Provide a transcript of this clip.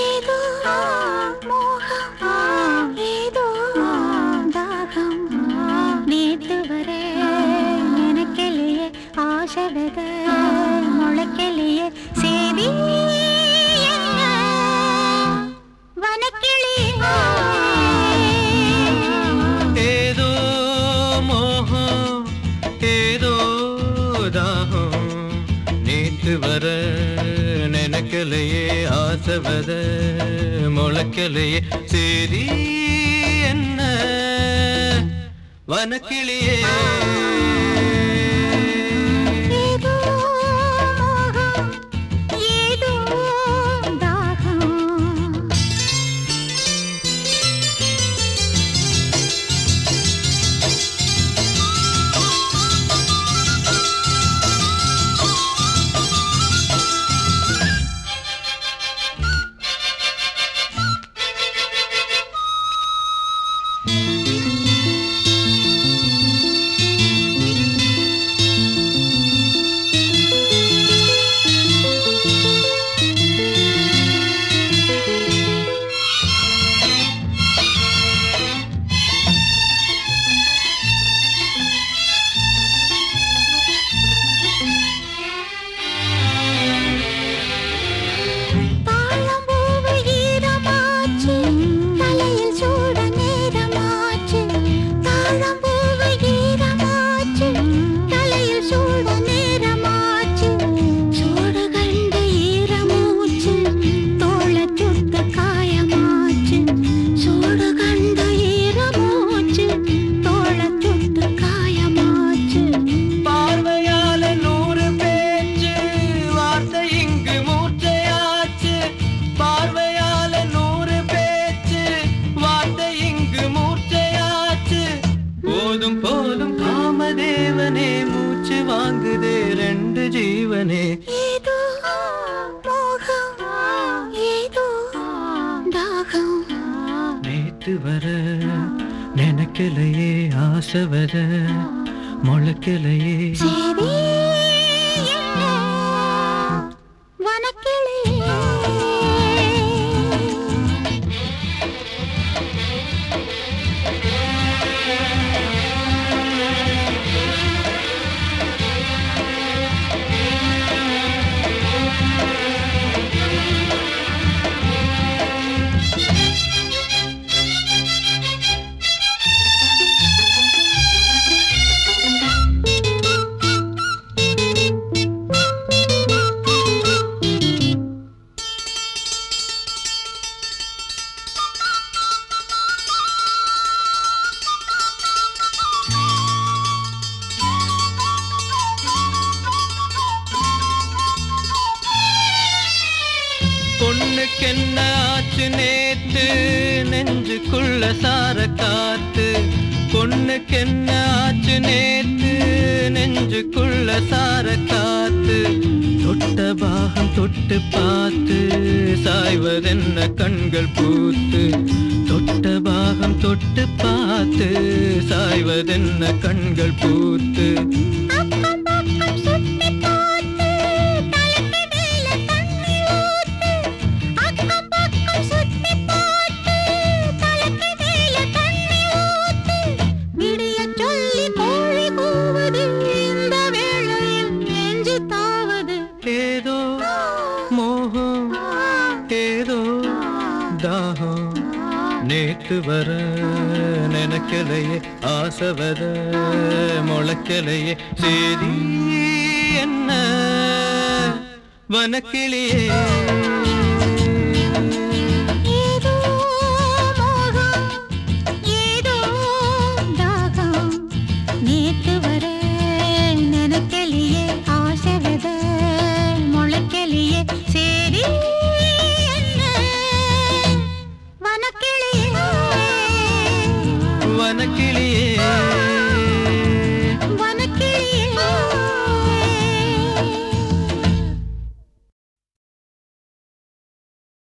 ஏதோ மோகமா ஏதோ தாகமா. நேத்து வர எனக்கிலேயே ஆசை வித முளைக்கலையே சேதி ஏதோ மோகம் ஏதோ தாகம். நேற்று நினைக்கலையே ಮುತ್ತವದ ಮೊಳಕೆಲೆಯೇ ಸೇರಿ ಎನ್ನ ವನಕಿಳಿಯೇ வர நினைக்கலையே ஆசை வர முளைக்கலையே. வணக்கலையே பொண்ணுக்கென்ன ஆச்சு நேத்து? நெஞ்சுக்குள்ள சார காத்து. பொண்ணுக்கென்ன ஆச்சு நேத்து? நெஞ்சுக்குள்ள சார காத்து. தொட்ட பாகம் தொட்டு பார்த்து. சாய்வதென்ன கண்கள் பூத்து. தொட்ட பாகம் தொட்டு பார்த்து. சாய்வதென்ன கண்கள் பூத்து. விட்டு வர நினைக்கலையே ஆசை வர முளைக்கலையே சரி என்ன? வனக்கிளியே.